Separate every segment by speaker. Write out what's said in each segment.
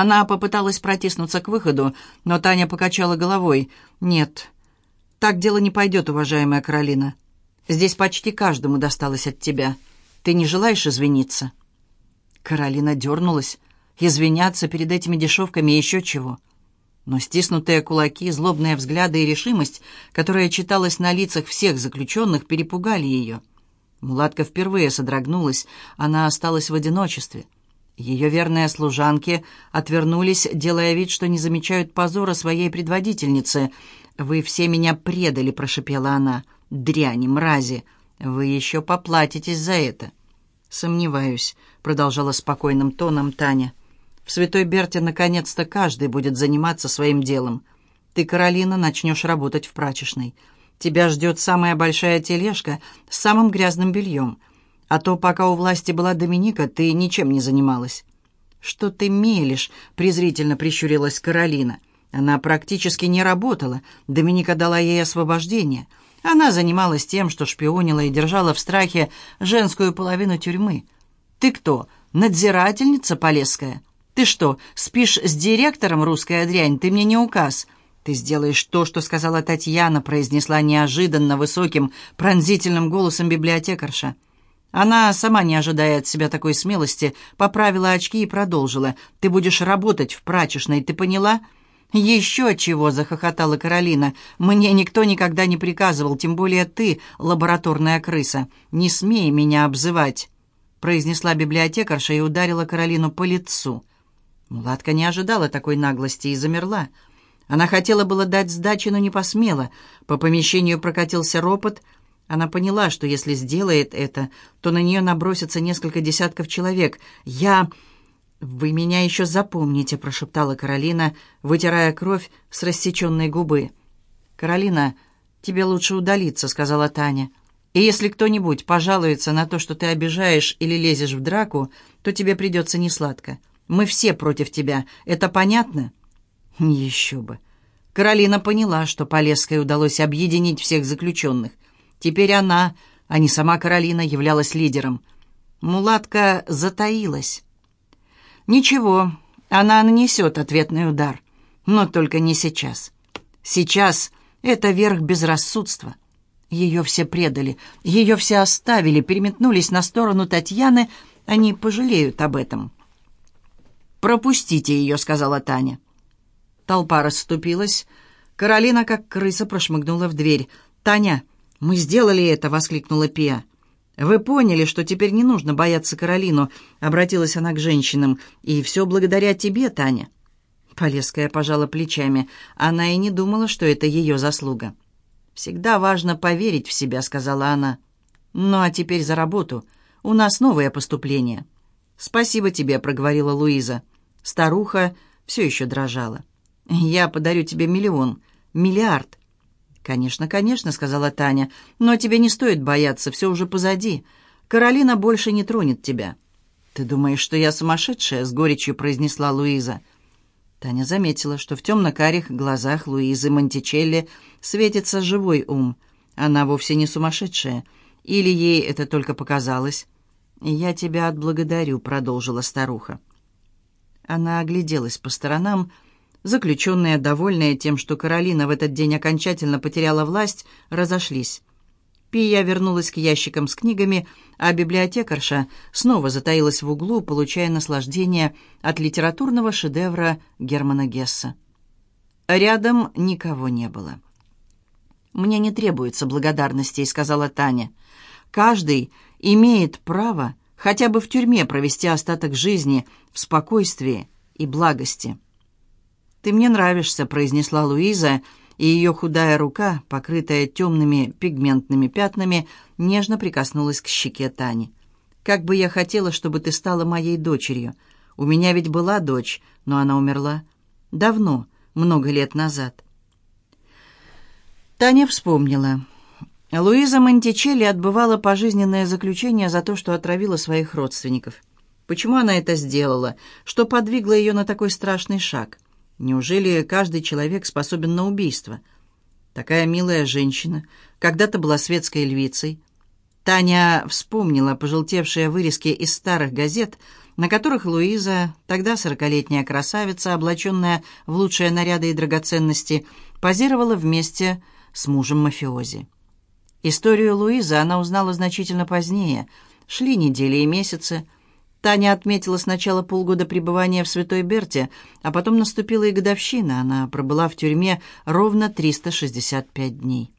Speaker 1: Она попыталась протиснуться к выходу, но Таня покачала головой. «Нет, так дело не пойдет, уважаемая Каролина. Здесь почти каждому досталось от тебя. Ты не желаешь извиниться?» Каролина дернулась. Извиняться перед этими дешевками еще чего. Но стиснутые кулаки, злобные взгляды и решимость, которая читалась на лицах всех заключенных, перепугали ее. Мулатка впервые содрогнулась, она осталась в одиночестве. Ее верные служанки отвернулись, делая вид, что не замечают позора своей предводительницы. «Вы все меня предали», — прошепела она. «Дряни, мрази! Вы еще поплатитесь за это!» «Сомневаюсь», — продолжала спокойным тоном Таня. «В Святой Берте наконец-то каждый будет заниматься своим делом. Ты, Каролина, начнешь работать в прачечной. Тебя ждет самая большая тележка с самым грязным бельем. А то, пока у власти была Доминика, ты ничем не занималась». «Что ты мелешь?» — презрительно прищурилась Каролина. Она практически не работала. Доминика дала ей освобождение. Она занималась тем, что шпионила и держала в страхе женскую половину тюрьмы. «Ты кто, надзирательница Полесская? Ты что, спишь с директором, русская дрянь? Ты мне не указ. Ты сделаешь то, что сказала Татьяна», произнесла неожиданно высоким, пронзительным голосом библиотекарша. Она, сама не ожидая от себя такой смелости, поправила очки и продолжила. «Ты будешь работать в прачечной, ты поняла?» «Еще чего!» — захохотала Каролина. «Мне никто никогда не приказывал, тем более ты, лабораторная крыса. Не смей меня обзывать!» произнесла библиотекарша и ударила Каролину по лицу. Мулатка не ожидала такой наглости и замерла. Она хотела было дать сдачи, но не посмела. По помещению прокатился ропот. Она поняла, что если сделает это, то на нее набросится несколько десятков человек. «Я...» «Вы меня еще запомните», — прошептала Каролина, вытирая кровь с рассеченной губы. «Каролина, тебе лучше удалиться», — сказала Таня. «И если кто-нибудь пожалуется на то, что ты обижаешь или лезешь в драку, то тебе придется несладко. Мы все против тебя. Это понятно?» «Еще бы». Каролина поняла, что Полесской удалось объединить всех заключенных. Теперь она, а не сама Каролина, являлась лидером. Мулатка затаилась. Ничего, она нанесет ответный удар. Но только не сейчас. Сейчас это верх безрассудства. Ее все предали, ее все оставили, переметнулись на сторону Татьяны. Они пожалеют об этом. «Пропустите ее», — сказала Таня. Толпа расступилась. Каролина, как крыса, прошмыгнула в дверь. «Таня, мы сделали это!» — воскликнула Пия. «Вы поняли, что теперь не нужно бояться Каролину», — обратилась она к женщинам. «И все благодаря тебе, Таня». Полеская пожала плечами. Она и не думала, что это ее заслуга. «Всегда важно поверить в себя», — сказала она. «Ну а теперь за работу. У нас новое поступление». «Спасибо тебе», — проговорила Луиза. Старуха все еще дрожала. «Я подарю тебе миллион, миллиард. «Конечно, конечно», — сказала Таня, — «но тебе не стоит бояться, все уже позади. Каролина больше не тронет тебя». «Ты думаешь, что я сумасшедшая?» — с горечью произнесла Луиза. Таня заметила, что в темно-карих глазах Луизы Монтичелли светится живой ум. Она вовсе не сумасшедшая. Или ей это только показалось? «Я тебя отблагодарю», — продолжила старуха. Она огляделась по сторонам, — Заключенные, довольные тем, что Каролина в этот день окончательно потеряла власть, разошлись. Пия вернулась к ящикам с книгами, а библиотекарша снова затаилась в углу, получая наслаждение от литературного шедевра Германа Гесса. Рядом никого не было. «Мне не требуется благодарностей», — сказала Таня. «Каждый имеет право хотя бы в тюрьме провести остаток жизни в спокойствии и благости». «Ты мне нравишься», — произнесла Луиза, и ее худая рука, покрытая темными пигментными пятнами, нежно прикоснулась к щеке Тани. «Как бы я хотела, чтобы ты стала моей дочерью. У меня ведь была дочь, но она умерла. Давно, много лет назад». Таня вспомнила. Луиза Монтичелли отбывала пожизненное заключение за то, что отравила своих родственников. Почему она это сделала? Что подвигло ее на такой страшный шаг? Неужели каждый человек способен на убийство? Такая милая женщина, когда-то была светской львицей. Таня вспомнила пожелтевшие вырезки из старых газет, на которых Луиза, тогда сорокалетняя красавица, облаченная в лучшие наряды и драгоценности, позировала вместе с мужем-мафиози. Историю Луизы она узнала значительно позднее. Шли недели и месяцы. Таня отметила сначала полгода пребывания в Святой Берте, а потом наступила и годовщина. Она пробыла в тюрьме ровно 365 дней.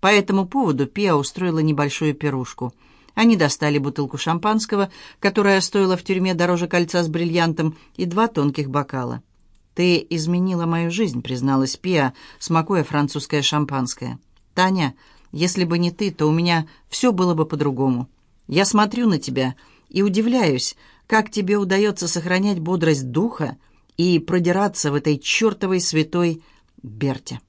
Speaker 1: По этому поводу Пиа устроила небольшую пирушку. Они достали бутылку шампанского, которая стоила в тюрьме дороже кольца с бриллиантом, и два тонких бокала. «Ты изменила мою жизнь», — призналась Пиа, смакуя французское шампанское. «Таня, если бы не ты, то у меня все было бы по-другому. Я смотрю на тебя и удивляюсь, как тебе удается сохранять бодрость духа и продираться в этой чертовой святой Берте».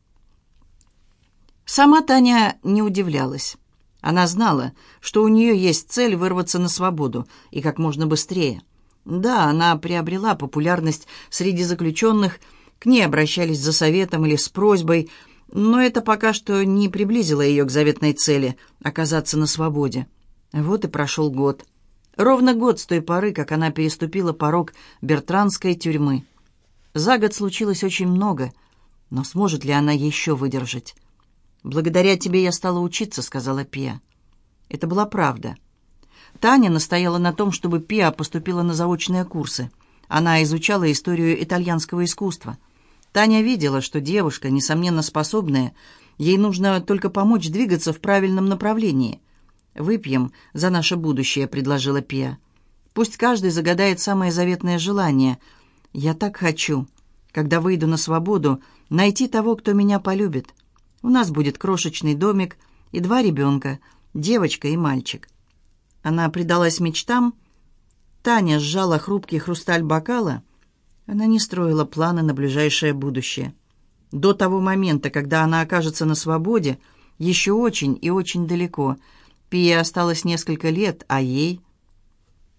Speaker 1: Сама Таня не удивлялась. Она знала, что у нее есть цель вырваться на свободу, и как можно быстрее. Да, она приобрела популярность среди заключенных, к ней обращались за советом или с просьбой, но это пока что не приблизило ее к заветной цели — оказаться на свободе. Вот и прошел год. Ровно год с той поры, как она переступила порог Бертранской тюрьмы. За год случилось очень много, но сможет ли она еще выдержать? «Благодаря тебе я стала учиться», — сказала Пия. Это была правда. Таня настояла на том, чтобы Пиа поступила на заочные курсы. Она изучала историю итальянского искусства. Таня видела, что девушка, несомненно способная, ей нужно только помочь двигаться в правильном направлении. «Выпьем за наше будущее», — предложила Пиа. «Пусть каждый загадает самое заветное желание. Я так хочу, когда выйду на свободу, найти того, кто меня полюбит». У нас будет крошечный домик и два ребенка, девочка и мальчик». Она предалась мечтам. Таня сжала хрупкий хрусталь бокала. Она не строила планы на ближайшее будущее. До того момента, когда она окажется на свободе, еще очень и очень далеко. Пие осталось несколько лет, а ей...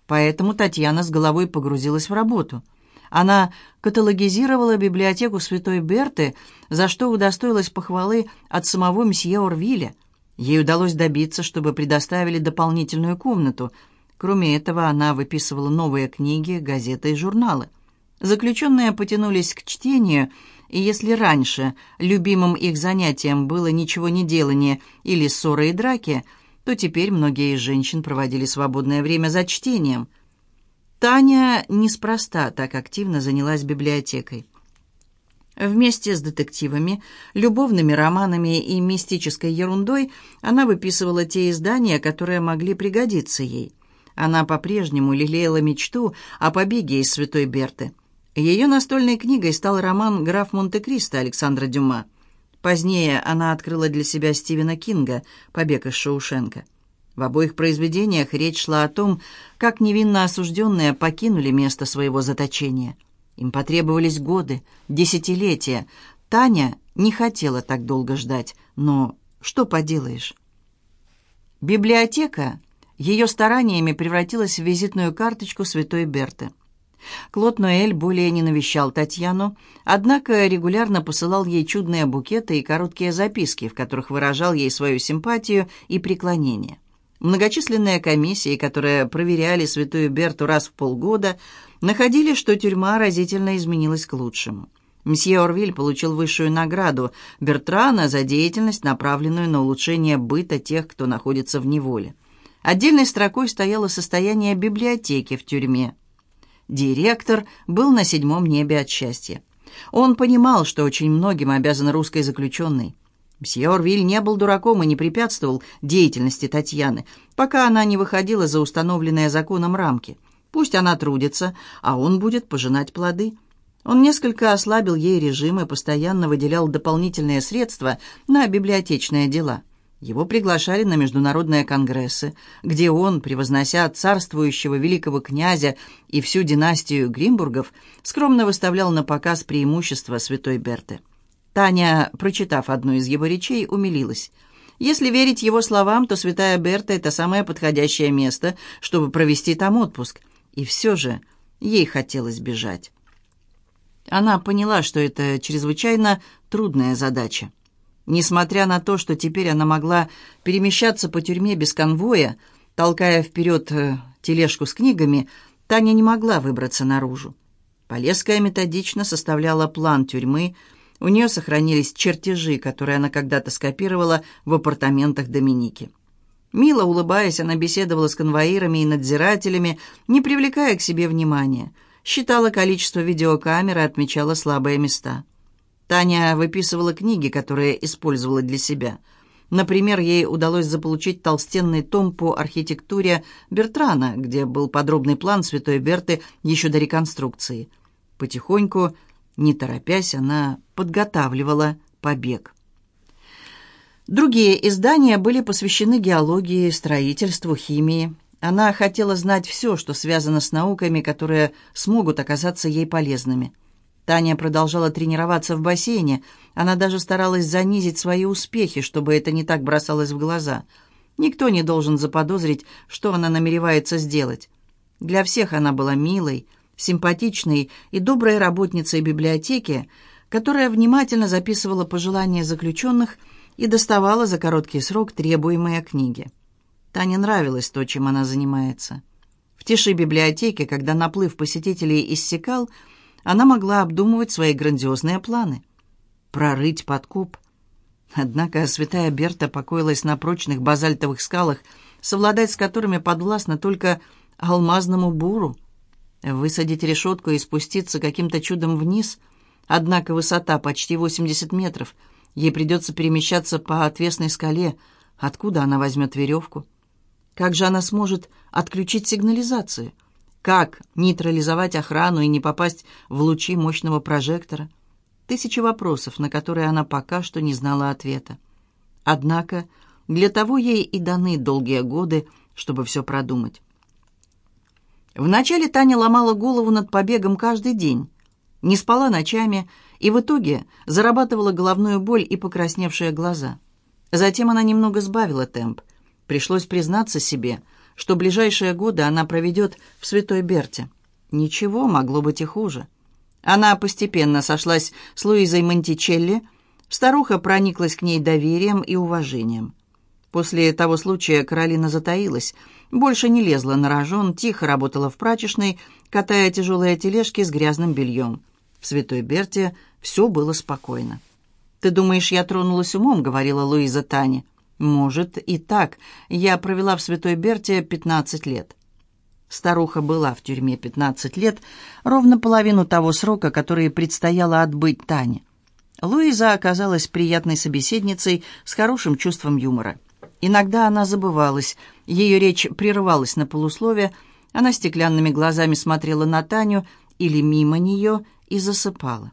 Speaker 1: Поэтому Татьяна с головой погрузилась в работу — она каталогизировала библиотеку святой Берты, за что удостоилась похвалы от самого мсье Орвиля. Ей удалось добиться, чтобы предоставили дополнительную комнату. Кроме этого, она выписывала новые книги, газеты и журналы. Заключенные потянулись к чтению, и если раньше любимым их занятием было ничего не делание или ссоры и драки, то теперь многие из женщин проводили свободное время за чтением – Таня неспроста так активно занялась библиотекой. Вместе с детективами, любовными романами и мистической ерундой она выписывала те издания, которые могли пригодиться ей. Она по-прежнему лелеяла мечту о побеге из Святой Берты. Ее настольной книгой стал роман «Граф Монте-Кристо» Александра Дюма. Позднее она открыла для себя Стивена Кинга «Побег из Шоушенка». В обоих произведениях речь шла о том, как невинно осужденные покинули место своего заточения. Им потребовались годы, десятилетия. Таня не хотела так долго ждать, но что поделаешь? Библиотека ее стараниями превратилась в визитную карточку святой Берты. Клод Ноэль более не навещал Татьяну, однако регулярно посылал ей чудные букеты и короткие записки, в которых выражал ей свою симпатию и преклонение. Многочисленные комиссии, которые проверяли святую Берту раз в полгода, находили, что тюрьма разительно изменилась к лучшему. Мсье Орвиль получил высшую награду Бертрана за деятельность, направленную на улучшение быта тех, кто находится в неволе. Отдельной строкой стояло состояние библиотеки в тюрьме. Директор был на седьмом небе от счастья. Он понимал, что очень многим обязан русской заключенной. Мсье Орвиль не был дураком и не препятствовал деятельности Татьяны, пока она не выходила за установленные законом рамки. Пусть она трудится, а он будет пожинать плоды. Он несколько ослабил ей режим и постоянно выделял дополнительные средства на библиотечные дела. Его приглашали на международные конгрессы, где он, превознося царствующего великого князя и всю династию Гримбургов, скромно выставлял на показ преимущества святой Берты. Таня, прочитав одну из его речей, умилилась. Если верить его словам, то Святая Берта — это самое подходящее место, чтобы провести там отпуск. И все же ей хотелось бежать. Она поняла, что это чрезвычайно трудная задача. Несмотря на то, что теперь она могла перемещаться по тюрьме без конвоя, толкая вперед э, тележку с книгами, Таня не могла выбраться наружу. Полесская методично составляла план тюрьмы, у нее сохранились чертежи, которые она когда-то скопировала в апартаментах Доминики. Мило улыбаясь, она беседовала с конвоирами и надзирателями, не привлекая к себе внимания. Считала количество видеокамер и отмечала слабые места. Таня выписывала книги, которые использовала для себя. Например, ей удалось заполучить толстенный том по архитектуре Бертрана, где был подробный план Святой Берты еще до реконструкции. Потихоньку, не торопясь, она подготавливала побег. Другие издания были посвящены геологии, строительству, химии. Она хотела знать все, что связано с науками, которые смогут оказаться ей полезными. Таня продолжала тренироваться в бассейне. Она даже старалась занизить свои успехи, чтобы это не так бросалось в глаза. Никто не должен заподозрить, что она намеревается сделать. Для всех она была милой, симпатичной и доброй работницей библиотеки, которая внимательно записывала пожелания заключенных – и доставала за короткий срок требуемые книги. Тане нравилось то, чем она занимается. В тиши библиотеки, когда наплыв посетителей иссякал, она могла обдумывать свои грандиозные планы. Прорыть подкоп. Однако святая Берта покоилась на прочных базальтовых скалах, совладать с которыми подвластно только алмазному буру. Высадить решетку и спуститься каким-то чудом вниз, однако высота почти 80 метров — Ей придется перемещаться по отвесной скале. Откуда она возьмет веревку? Как же она сможет отключить сигнализацию? Как нейтрализовать охрану и не попасть в лучи мощного прожектора? Тысячи вопросов, на которые она пока что не знала ответа. Однако для того ей и даны долгие годы, чтобы все продумать. Вначале Таня ломала голову над побегом каждый день. Не спала ночами, и в итоге зарабатывала головную боль и покрасневшие глаза. Затем она немного сбавила темп. Пришлось признаться себе, что ближайшие годы она проведет в Святой Берте. Ничего, могло быть и хуже. Она постепенно сошлась с Луизой Монтичелли, старуха прониклась к ней доверием и уважением. После того случая Каролина затаилась, больше не лезла на рожон, тихо работала в прачечной, катая тяжелые тележки с грязным бельем. В Святой Берте все было спокойно. «Ты думаешь, я тронулась умом?» — говорила Луиза Тане. «Может, и так. Я провела в Святой Берте 15 лет». Старуха была в тюрьме 15 лет, ровно половину того срока, который предстояло отбыть Тане. Луиза оказалась приятной собеседницей с хорошим чувством юмора. Иногда она забывалась, ее речь прерывалась на полуслове, она стеклянными глазами смотрела на Таню или мимо нее и засыпала.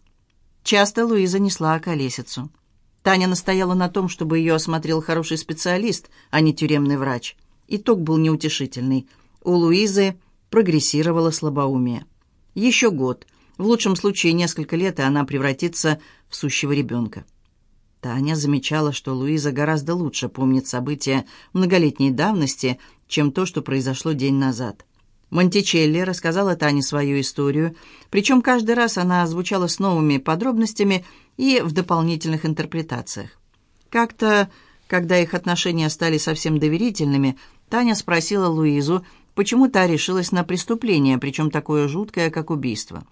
Speaker 1: Часто Луиза несла околесицу. Таня настояла на том, чтобы ее осмотрел хороший специалист, а не тюремный врач. Итог был неутешительный. У Луизы прогрессировало слабоумие. Еще год, в лучшем случае несколько лет, и она превратится в сущего ребенка. Таня замечала, что Луиза гораздо лучше помнит события многолетней давности, чем то, что произошло день назад. Монтичелли рассказала Тане свою историю, причем каждый раз она озвучала с новыми подробностями и в дополнительных интерпретациях. Как-то, когда их отношения стали совсем доверительными, Таня спросила Луизу, почему та решилась на преступление, причем такое жуткое, как убийство.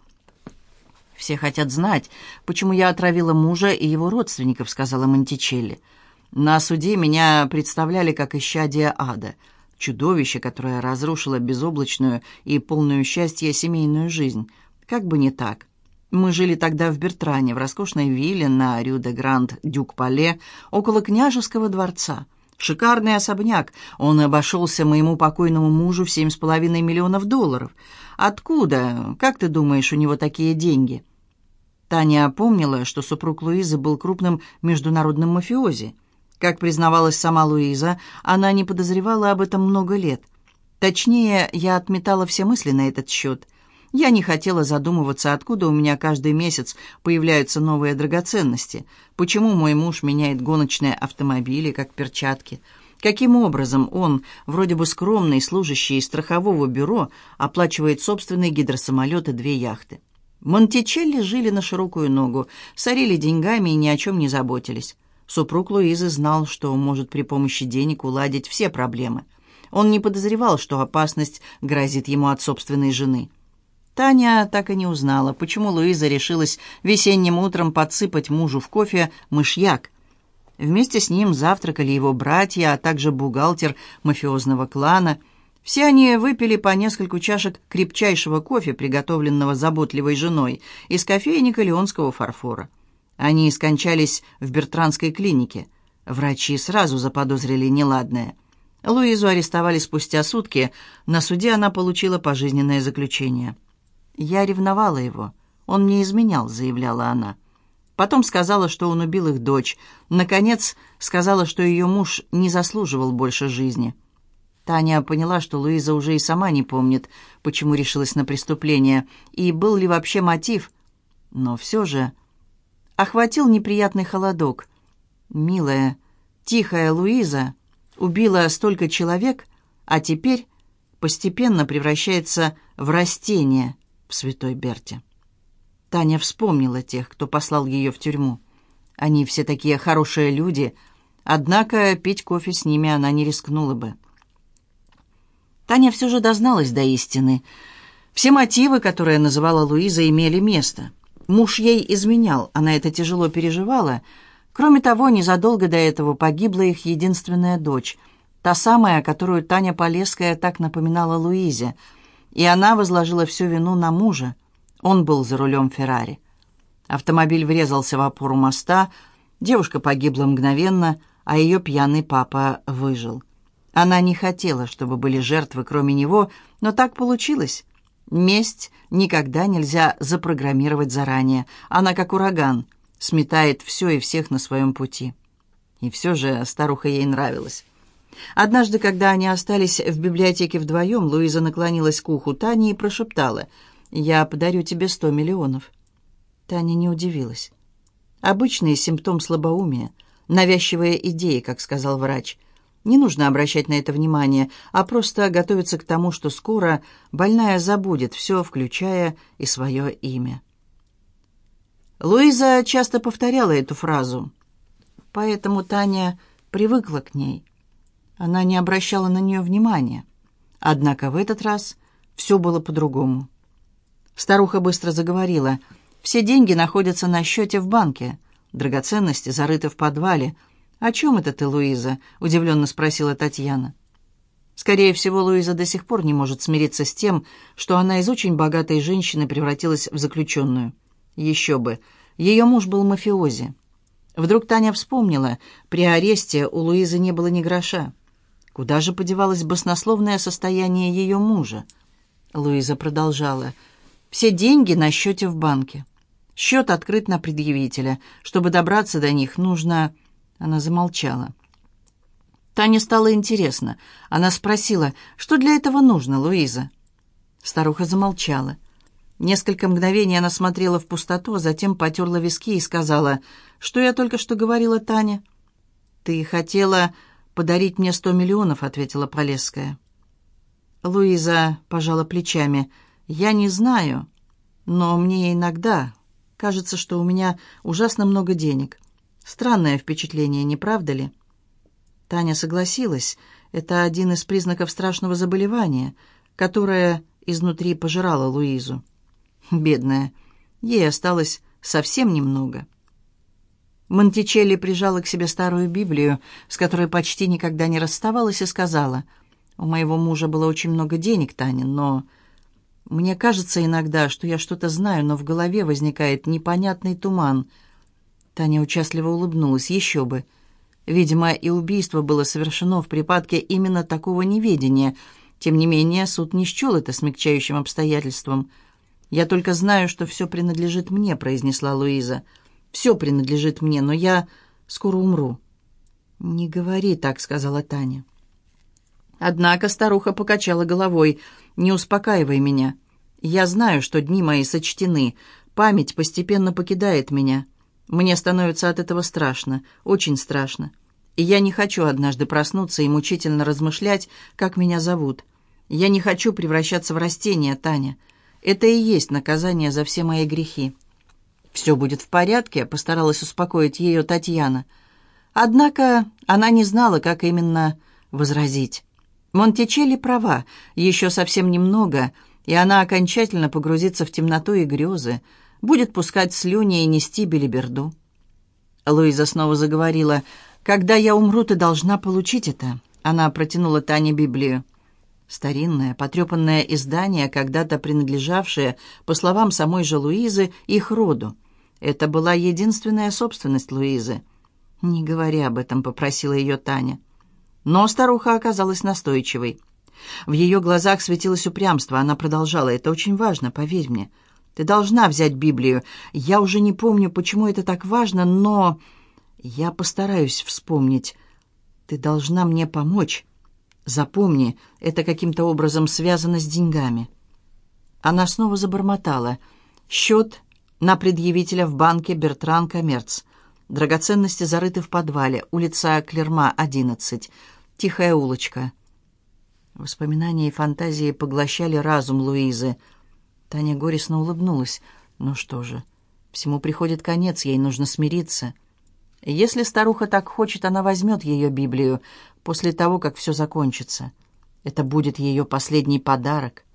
Speaker 1: «Все хотят знать, почему я отравила мужа и его родственников», — сказала Монтичелли. «На суде меня представляли как исчадие ада» чудовище, которое разрушило безоблачную и полную счастья семейную жизнь. Как бы не так. Мы жили тогда в Бертране, в роскошной вилле на Рю-де-Гранд-Дюк-Пале, около княжеского дворца. Шикарный особняк. Он обошелся моему покойному мужу в семь с половиной миллионов долларов. Откуда, как ты думаешь, у него такие деньги?» Таня помнила, что супруг Луизы был крупным международным мафиози. Как признавалась сама Луиза, она не подозревала об этом много лет. Точнее, я отметала все мысли на этот счет. Я не хотела задумываться, откуда у меня каждый месяц появляются новые драгоценности, почему мой муж меняет гоночные автомобили, как перчатки, каким образом он, вроде бы скромный служащий страхового бюро, оплачивает собственный гидросамолет и две яхты. Монтичелли жили на широкую ногу, сорили деньгами и ни о чем не заботились. Супруг Луизы знал, что может при помощи денег уладить все проблемы. Он не подозревал, что опасность грозит ему от собственной жены. Таня так и не узнала, почему Луиза решилась весенним утром подсыпать мужу в кофе мышьяк. Вместе с ним завтракали его братья, а также бухгалтер мафиозного клана. Все они выпили по нескольку чашек крепчайшего кофе, приготовленного заботливой женой, из кофейника леонского фарфора. Они скончались в Бертранской клинике. Врачи сразу заподозрили неладное. Луизу арестовали спустя сутки. На суде она получила пожизненное заключение. «Я ревновала его. Он мне изменял», — заявляла она. Потом сказала, что он убил их дочь. Наконец, сказала, что ее муж не заслуживал больше жизни. Таня поняла, что Луиза уже и сама не помнит, почему решилась на преступление, и был ли вообще мотив. Но все же охватил неприятный холодок. Милая, тихая Луиза убила столько человек, а теперь постепенно превращается в растение святой Берте. Таня вспомнила тех, кто послал ее в тюрьму. Они все такие хорошие люди, однако пить кофе с ними она не рискнула бы. Таня все же дозналась до истины. Все мотивы, которые называла Луиза, имели место. Муж ей изменял, она это тяжело переживала. Кроме того, незадолго до этого погибла их единственная дочь, та самая, которую Таня Полесская так напоминала Луизе, и она возложила всю вину на мужа. Он был за рулем Феррари. Автомобиль врезался в опору моста, девушка погибла мгновенно, а ее пьяный папа выжил. Она не хотела, чтобы были жертвы, кроме него, но так получилось. Месть никогда нельзя запрограммировать заранее. Она как ураган, сметает все и всех на своем пути. И все же старуха ей нравилась. Однажды, когда они остались в библиотеке вдвоем, Луиза наклонилась к уху Тани и прошептала — я подарю тебе сто миллионов». Таня не удивилась. Обычный симптом слабоумия, навязчивая идея, как сказал врач. Не нужно обращать на это внимание, а просто готовиться к тому, что скоро больная забудет все, включая и свое имя. Луиза часто повторяла эту фразу, поэтому Таня привыкла к ней. Она не обращала на нее внимания. Однако в этот раз все было по-другому. Старуха быстро заговорила. «Все деньги находятся на счете в банке. Драгоценности зарыты в подвале. О чем это ты, Луиза?» — удивленно спросила Татьяна. Скорее всего, Луиза до сих пор не может смириться с тем, что она из очень богатой женщины превратилась в заключенную. Еще бы. Ее муж был мафиози. Вдруг Таня вспомнила, при аресте у Луизы не было ни гроша. Куда же подевалось баснословное состояние ее мужа? Луиза продолжала. Все деньги на счете в банке. Счет открыт на предъявителя. Чтобы добраться до них, нужно...» Она замолчала. Тане стало интересно. Она спросила, что для этого нужно, Луиза? Старуха замолчала. Несколько мгновений она смотрела в пустоту, а затем потерла виски и сказала, «Что я только что говорила, Таня?» «Ты хотела подарить мне сто миллионов», — ответила Полесская. Луиза пожала плечами. Я не знаю, но мне иногда кажется, что у меня ужасно много денег. Странное впечатление, не правда ли? Таня согласилась. Это один из признаков страшного заболевания, которое изнутри пожирало Луизу. Бедная. Ей осталось совсем немного. Монтичелли прижала к себе старую Библию, с которой почти никогда не расставалась, и сказала, «У моего мужа было очень много денег, Таня, но мне кажется иногда, что я что-то знаю, но в голове возникает непонятный туман. Таня участливо улыбнулась. Еще бы. Видимо, и убийство было совершено в припадке именно такого неведения. Тем не менее, суд не счел это смягчающим обстоятельством. «Я только знаю, что все принадлежит мне», — произнесла Луиза. «Все принадлежит мне, но я скоро умру». «Не говори так», — сказала Таня. Однако старуха покачала головой. «Не успокаивай меня. Я знаю, что дни мои сочтены. Память постепенно покидает меня. Мне становится от этого страшно, очень страшно. И я не хочу однажды проснуться и мучительно размышлять, как меня зовут. Я не хочу превращаться в растение, Таня. Это и есть наказание за все мои грехи». «Все будет в порядке», — постаралась успокоить ее Татьяна. Однако она не знала, как именно возразить. Монтичелли права, еще совсем немного, и она окончательно погрузится в темноту и грезы, будет пускать слюни и нести белиберду. Луиза снова заговорила. «Когда я умру, ты должна получить это». Она протянула Тане Библию. Старинное, потрепанное издание, когда-то принадлежавшее, по словам самой же Луизы, их роду. Это была единственная собственность Луизы. «Не говори об этом», — попросила ее Таня. Но старуха оказалась настойчивой. В ее глазах светилось упрямство. Она продолжала. «Это очень важно, поверь мне. Ты должна взять Библию. Я уже не помню, почему это так важно, но... Я постараюсь вспомнить. Ты должна мне помочь. Запомни, это каким-то образом связано с деньгами». Она снова забормотала. «Счет на предъявителя в банке Бертран Коммерц. Драгоценности зарыты в подвале. Улица Клерма, 11. Тихая улочка». Воспоминания и фантазии поглощали разум Луизы. Таня горестно улыбнулась. «Ну что же, всему приходит конец, ей нужно смириться». Если старуха так хочет, она возьмет ее Библию после того, как все закончится. Это будет ее последний подарок.